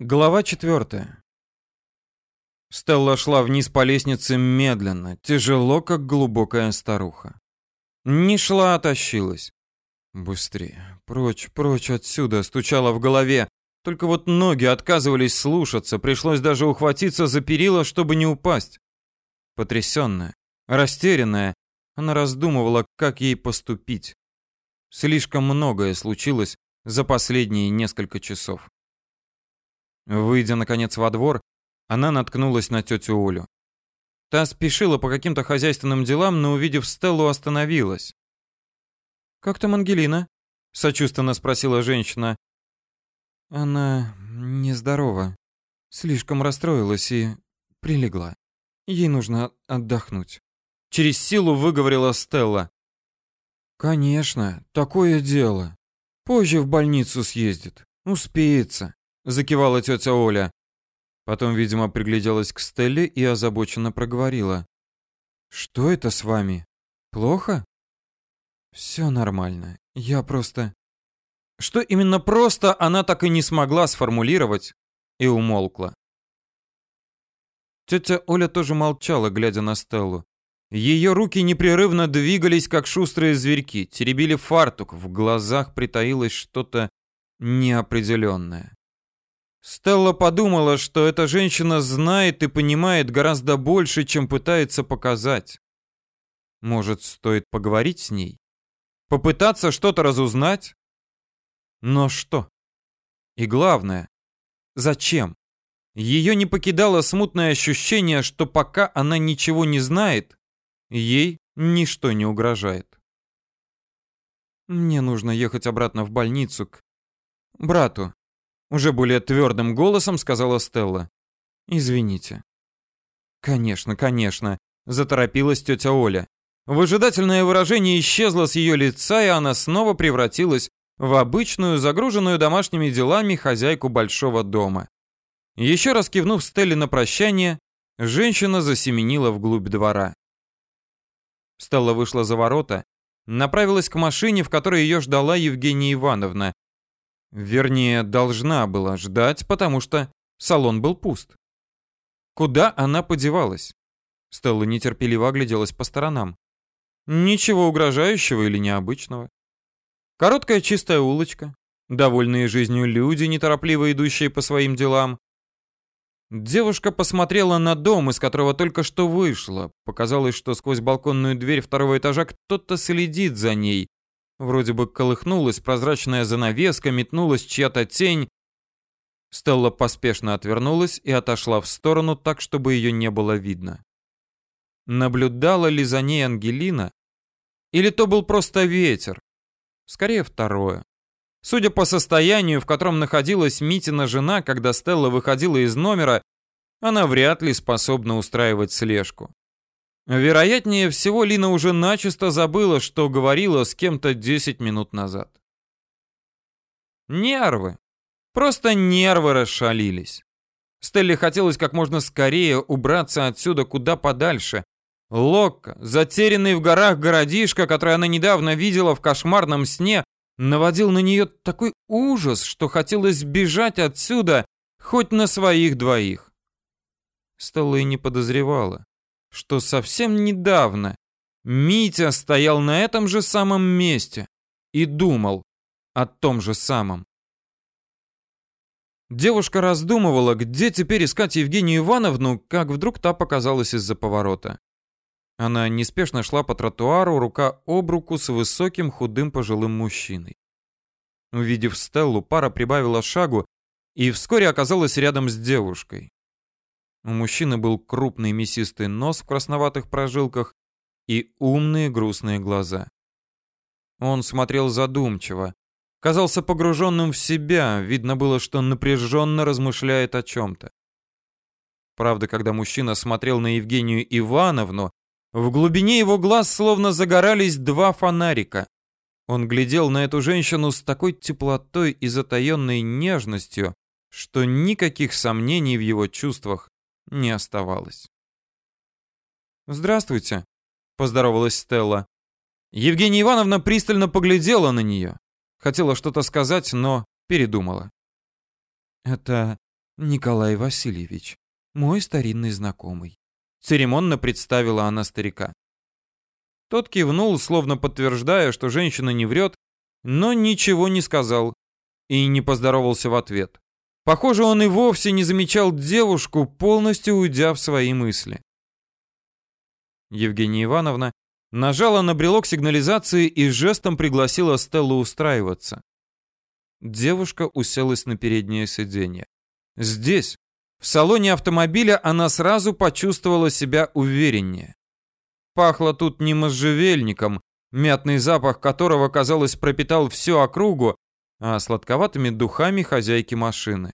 Глава четвертая. Стелла шла вниз по лестнице медленно, тяжело, как глубокая старуха. Не шла, а тащилась. Быстрее, прочь, прочь отсюда, стучала в голове. Только вот ноги отказывались слушаться, пришлось даже ухватиться за перила, чтобы не упасть. Потрясенная, растерянная, она раздумывала, как ей поступить. Слишком многое случилось за последние несколько часов. Выйдя, наконец, во двор, она наткнулась на тетю Олю. Та спешила по каким-то хозяйственным делам, но, увидев Стеллу, остановилась. «Как там Ангелина?» — сочувственно спросила женщина. «Она нездорова. Слишком расстроилась и прилегла. Ей нужно отдохнуть». Через силу выговорила Стелла. «Конечно, такое дело. Позже в больницу съездит. Успеется закивала тетя Оля. Потом, видимо, пригляделась к Стелле и озабоченно проговорила: "Что это с вами? Плохо?" «Все нормально. Я просто Что именно просто, она так и не смогла сформулировать и умолкла. Тетя Оля тоже молчала, глядя на Стеллу. Ее руки непрерывно двигались, как шустрые зверьки, теребили фартук, в глазах притаилось что-то неопределенное. Стелла подумала, что эта женщина знает и понимает гораздо больше, чем пытается показать. Может, стоит поговорить с ней? Попытаться что-то разузнать? Но что? И главное, зачем? Ее не покидало смутное ощущение, что пока она ничего не знает, ей ничто не угрожает. Мне нужно ехать обратно в больницу к брату. Уже более твердым голосом сказала Стелла. «Извините». «Конечно, конечно», — заторопилась тетя Оля. Выжидательное выражение исчезло с ее лица, и она снова превратилась в обычную, загруженную домашними делами хозяйку большого дома. Еще раз кивнув Стелле на прощание, женщина засеменила вглубь двора. Стелла вышла за ворота, направилась к машине, в которой ее ждала Евгения Ивановна, Вернее, должна была ждать, потому что салон был пуст. Куда она подевалась? Стелла нетерпеливо огляделась по сторонам. Ничего угрожающего или необычного. Короткая чистая улочка, довольные жизнью люди, неторопливо идущие по своим делам. Девушка посмотрела на дом, из которого только что вышла. Показалось, что сквозь балконную дверь второго этажа кто-то следит за ней, Вроде бы колыхнулась прозрачная занавеска, метнулась чья-то тень. Стелла поспешно отвернулась и отошла в сторону так, чтобы ее не было видно. Наблюдала ли за ней Ангелина? Или то был просто ветер? Скорее второе. Судя по состоянию, в котором находилась Митина жена, когда Стелла выходила из номера, она вряд ли способна устраивать слежку. Вероятнее всего, Лина уже начисто забыла, что говорила с кем-то 10 минут назад. Нервы. Просто нервы расшалились. Стелле хотелось как можно скорее убраться отсюда куда подальше. Локка, затерянный в горах городишко, который она недавно видела в кошмарном сне, наводил на нее такой ужас, что хотелось бежать отсюда хоть на своих двоих. Стелла и не подозревала, что совсем недавно Митя стоял на этом же самом месте и думал о том же самом. Девушка раздумывала, где теперь искать Евгению Ивановну, как вдруг та показалась из-за поворота. Она неспешно шла по тротуару, рука об руку с высоким худым пожилым мужчиной. Увидев Стеллу, пара прибавила шагу и вскоре оказалась рядом с девушкой. У мужчины был крупный мясистый нос в красноватых прожилках и умные грустные глаза. Он смотрел задумчиво, казался погруженным в себя, видно было, что напряженно размышляет о чем-то. Правда, когда мужчина смотрел на Евгению Ивановну, в глубине его глаз словно загорались два фонарика. Он глядел на эту женщину с такой теплотой и затаенной нежностью, что никаких сомнений в его чувствах не оставалось. «Здравствуйте», — поздоровалась Стелла. Евгения Ивановна пристально поглядела на нее. Хотела что-то сказать, но передумала. «Это Николай Васильевич, мой старинный знакомый. Церемонно представила она старика. Тот кивнул, словно подтверждая, что женщина не врет, но ничего не сказал и не поздоровался в ответ. Похоже, он и вовсе не замечал девушку, полностью уйдя в свои мысли. Евгения Ивановна нажала на брелок сигнализации и жестом пригласила Стеллу устраиваться. Девушка уселась на переднее сиденье. Здесь, в салоне автомобиля, она сразу почувствовала себя увереннее. Пахло тут не можжевельником, мятный запах которого, казалось, пропитал всю округу, а сладковатыми духами хозяйки машины.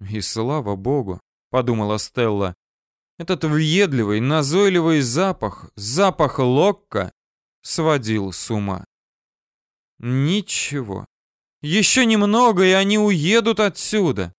«И слава богу», — подумала Стелла, — «этот въедливый, назойливый запах, запах локка, сводил с ума». Ничего. Еще немного, и они уедут отсюда.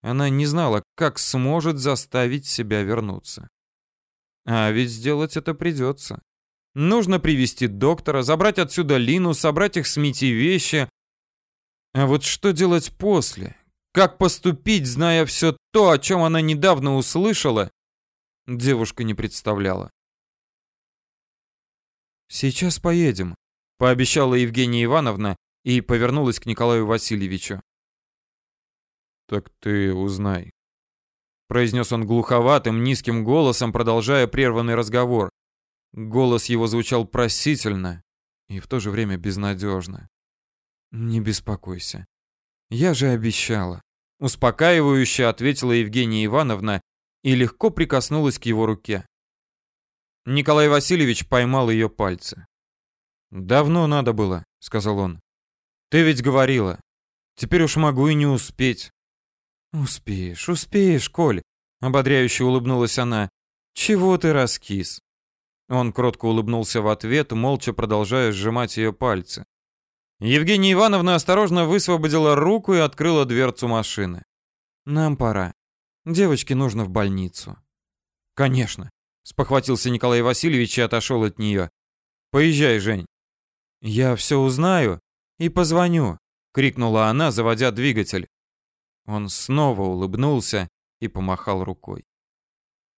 Она не знала, как сможет заставить себя вернуться. А ведь сделать это придется. Нужно привести доктора, забрать отсюда Лину, собрать их с Мити вещи. А вот что делать после? Как поступить, зная все то, о чем она недавно услышала, девушка не представляла. «Сейчас поедем», — пообещала Евгения Ивановна и повернулась к Николаю Васильевичу. «Так ты узнай», — произнес он глуховатым, низким голосом, продолжая прерванный разговор. Голос его звучал просительно и в то же время безнадежно. «Не беспокойся. Я же обещала». Успокаивающе ответила Евгения Ивановна и легко прикоснулась к его руке. Николай Васильевич поймал ее пальцы. «Давно надо было», — сказал он. «Ты ведь говорила. Теперь уж могу и не успеть». «Успеешь, успеешь, Коль», — ободряюще улыбнулась она. «Чего ты раскис?» Он кротко улыбнулся в ответ, молча продолжая сжимать ее пальцы. Евгения Ивановна осторожно высвободила руку и открыла дверцу машины. «Нам пора. Девочке нужно в больницу». «Конечно», — спохватился Николай Васильевич и отошел от нее. «Поезжай, Жень». «Я все узнаю и позвоню», — крикнула она, заводя двигатель. Он снова улыбнулся и помахал рукой.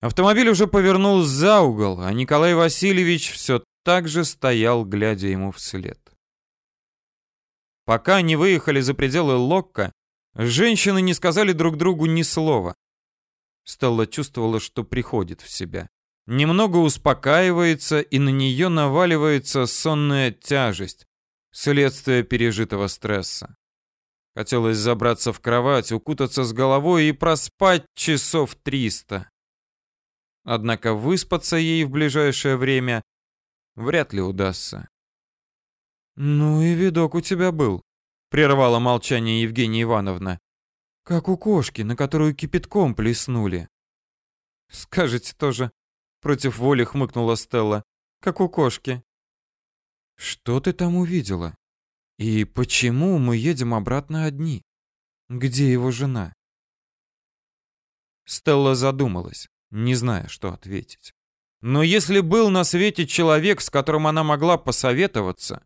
Автомобиль уже повернул за угол, а Николай Васильевич все так же стоял, глядя ему вслед. Пока не выехали за пределы Локка, женщины не сказали друг другу ни слова. Стелла чувствовала, что приходит в себя. Немного успокаивается, и на нее наваливается сонная тяжесть, следствие пережитого стресса. Хотелось забраться в кровать, укутаться с головой и проспать часов триста. Однако выспаться ей в ближайшее время вряд ли удастся. «Ну и видок у тебя был», — прервала молчание Евгения Ивановна. «Как у кошки, на которую кипятком плеснули». «Скажете тоже», — против воли хмыкнула Стелла. «Как у кошки». «Что ты там увидела?» И почему мы едем обратно одни? Где его жена? Стелла задумалась, не зная, что ответить. Но если был на свете человек, с которым она могла посоветоваться,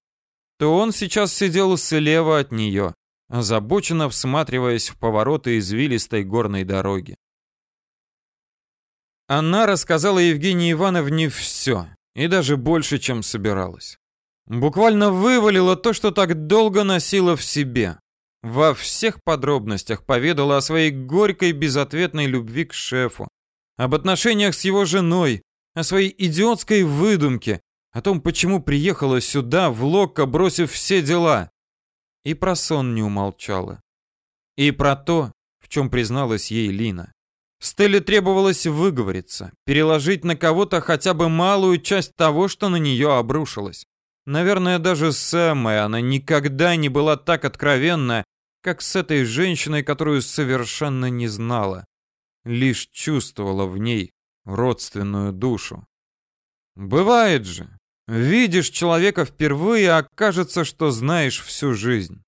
то он сейчас сидел слева от нее, озабоченно всматриваясь в повороты извилистой горной дороги. Она рассказала Евгении Ивановне все, и даже больше, чем собиралась. Буквально вывалила то, что так долго носила в себе. Во всех подробностях поведала о своей горькой безответной любви к шефу, об отношениях с его женой, о своей идиотской выдумке, о том, почему приехала сюда, в Локко, бросив все дела. И про сон не умолчала. И про то, в чем призналась ей Лина. Стелле требовалось выговориться, переложить на кого-то хотя бы малую часть того, что на нее обрушилось. Наверное, даже с Эммой она никогда не была так откровенна, как с этой женщиной, которую совершенно не знала. Лишь чувствовала в ней родственную душу. Бывает же. Видишь человека впервые, а кажется, что знаешь всю жизнь.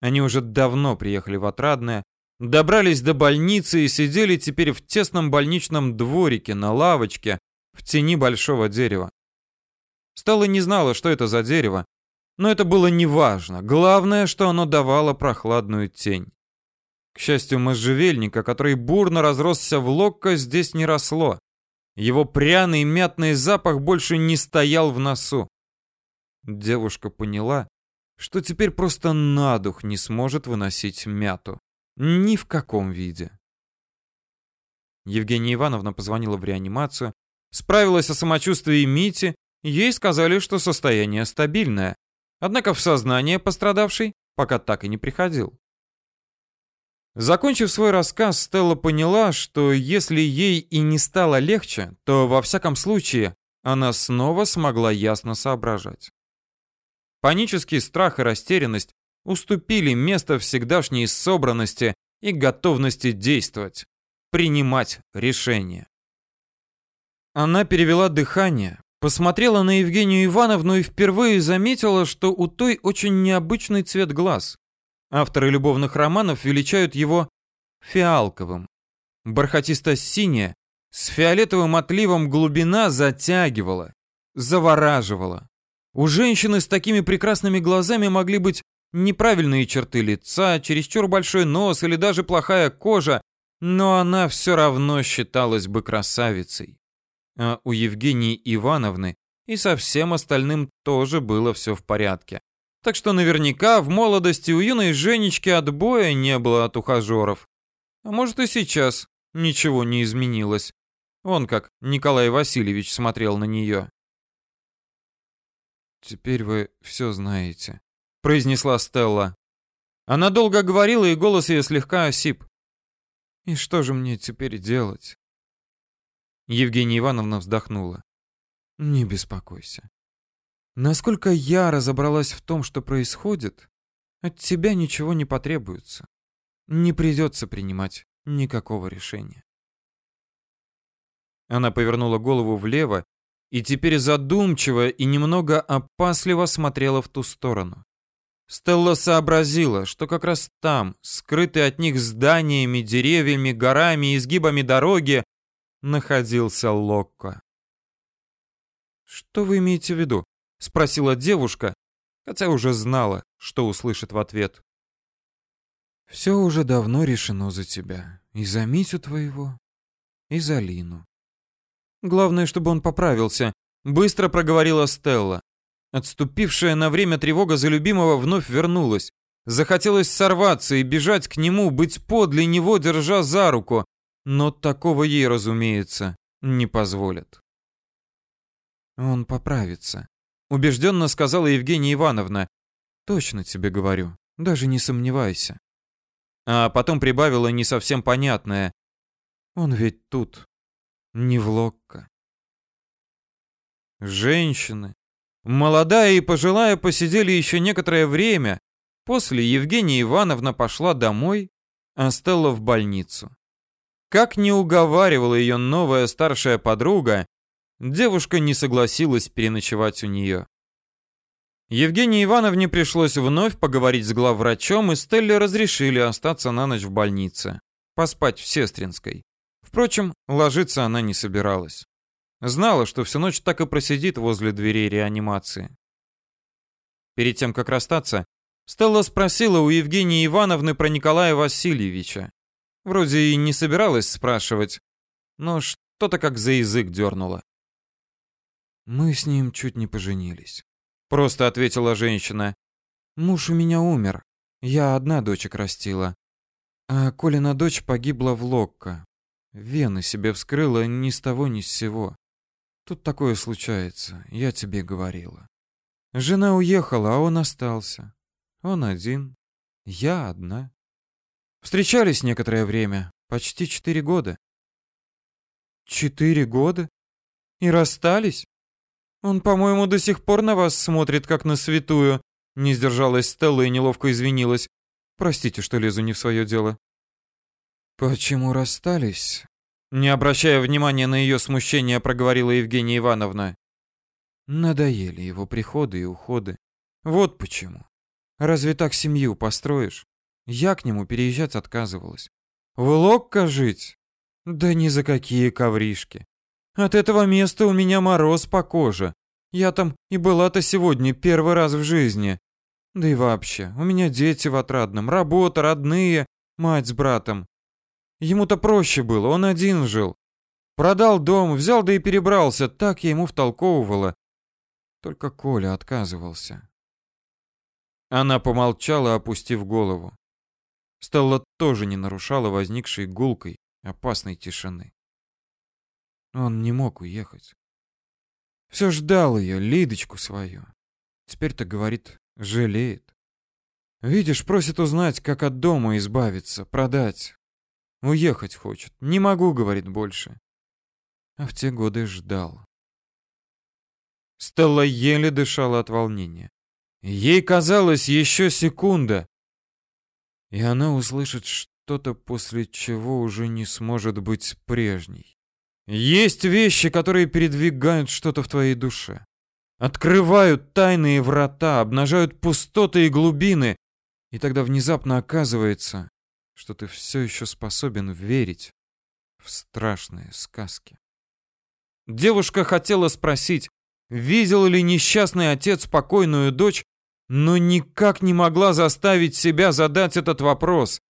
Они уже давно приехали в Отрадное, добрались до больницы и сидели теперь в тесном больничном дворике на лавочке в тени большого дерева. Стелла не знала, что это за дерево, но это было неважно. Главное, что оно давало прохладную тень. К счастью, можжевельника, который бурно разросся в локко, здесь не росло. Его пряный мятный запах больше не стоял в носу. Девушка поняла, что теперь просто на дух не сможет выносить мяту. Ни в каком виде. Евгения Ивановна позвонила в реанимацию, справилась о самочувствии Мити, ей сказали, что состояние стабильное. Однако в сознание пострадавший пока так и не приходил. Закончив свой рассказ, Стелла поняла, что если ей и не стало легче, то во всяком случае она снова смогла ясно соображать. Панический страх и растерянность уступили место всегдашней собранности и готовности действовать, принимать решения. Она перевела дыхание, посмотрела на Евгению Ивановну и впервые заметила, что у той очень необычный цвет глаз. Авторы любовных романов величают его фиалковым. Бархатисто-синяя, с фиолетовым отливом глубина затягивала, завораживала. У женщины с такими прекрасными глазами могли быть неправильные черты лица, чересчур большой нос или даже плохая кожа, но она все равно считалась бы красавицей. А у Евгении Ивановны и со всем остальным тоже было все в порядке. Так что наверняка в молодости у юной Женечки отбоя не было от ухажеров. А может и сейчас ничего не изменилось. Он как Николай Васильевич смотрел на нее. «Теперь вы все знаете», — произнесла Стелла. Она долго говорила, и голос ее слегка осип. «И что же мне теперь делать?» Евгения Ивановна вздохнула. «Не беспокойся. Насколько я разобралась в том, что происходит, от тебя ничего не потребуется. Не придется принимать никакого решения. Она повернула голову влево и теперь задумчиво и немного опасливо смотрела в ту сторону. Стелла сообразила, что как раз там, скрытый от них зданиями, деревьями, горами изгибами дороги, находился Локко. «Что вы имеете в виду?» Спросила девушка, хотя уже знала, что услышит в ответ. Все уже давно решено за тебя. И за Митю твоего, и за Лину. Главное, чтобы он поправился, быстро проговорила Стелла. Отступившая на время тревога за любимого вновь вернулась. Захотелось сорваться и бежать к нему, быть подле него, держа за руку. Но такого ей, разумеется, не позволят. Он поправится, убежденно сказала Евгения Ивановна. Точно тебе говорю, даже не сомневайся. А потом прибавила не совсем понятное. Он ведь тут, не в Локко. Женщины, молодая и пожилая, посидели еще некоторое время. После Евгения Ивановна пошла домой, а Стелла в больницу. Как не уговаривала ее новая старшая подруга, девушка не согласилась переночевать у нее. Евгении Ивановне пришлось вновь поговорить с главврачом, и Стелле разрешили остаться на ночь в больнице, поспать в Сестринской. Впрочем, ложиться она не собиралась. Знала, что всю ночь так и просидит возле дверей реанимации. Перед тем, как расстаться, Стелла спросила у Евгении Ивановны про Николая Васильевича. Вроде и не собиралась спрашивать, но что-то как за язык дернуло. Мы с ним чуть не поженились. Просто ответила женщина. Муж у меня умер. Я одна дочек растила. А Колина дочь погибла в Локко. Вены себе вскрыла ни с того ни с сего. Тут такое случается, я тебе говорила. Жена уехала, а он остался. Он один, я одна. Встречались некоторое время, почти четыре года. Четыре года? И расстались? Он, по-моему, до сих пор на вас смотрит, как на святую. Не сдержалась Стелла и неловко извинилась. Простите, что лезу не в свое дело. Почему расстались? Не обращая внимания на ее смущение, проговорила Евгения Ивановна. Надоели его приходы и уходы. Вот почему. Разве так семью построишь? Я к нему переезжать отказывалась. В Локко жить? Да ни за какие ковришки. От этого места у меня мороз по коже. Я там и была-то сегодня первый раз в жизни. Да и вообще, у меня дети в отрадном, работа, родные. Мать с братом. Ему-то проще было, он один жил. Продал дом, взял да и перебрался, так я ему втолковывала. Только Коля отказывался. Она помолчала, опустив голову. Стелла тоже не нарушала возникшей гулкой, опасной тишины. Он не мог уехать. Все ждал ее, Лидочку свою. Теперь-то, говорит, жалеет. Видишь, просит узнать, как от дома избавиться, продать. Уехать хочет. Не могу, говорит, больше. А в те годы ждал. Стелла еле дышала от волнения. Ей казалось еще секунда, и она услышит что-то, после чего уже не сможет быть прежней. Есть вещи, которые передвигают что-то в твоей душе. Открывают тайные врата, обнажают пустоты и глубины. И тогда внезапно оказывается, что ты все еще способен верить в страшные сказки. Девушка хотела спросить, видел ли несчастный отец покойную дочь, но никак не могла заставить себя задать этот вопрос.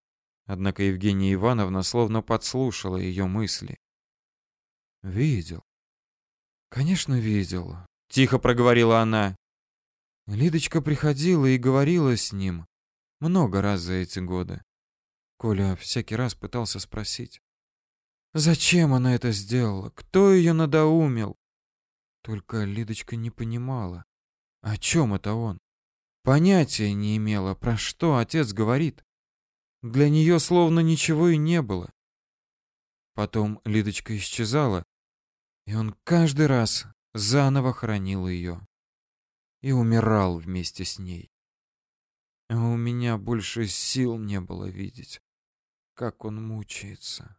Однако Евгения Ивановна словно подслушала ее мысли. Видел. Конечно, видел, тихо проговорила она. Лидочка приходила и говорила с ним много раз за эти годы. Коля всякий раз пытался спросить, зачем она это сделала, кто ее надоумил. Только Лидочка не понимала, о чем это он. Понятия не имела, про что отец говорит. Для нее словно ничего и не было. Потом Лидочка исчезала, и он каждый раз заново хоронил ее и умирал вместе с ней. А у меня больше сил не было видеть, как он мучается.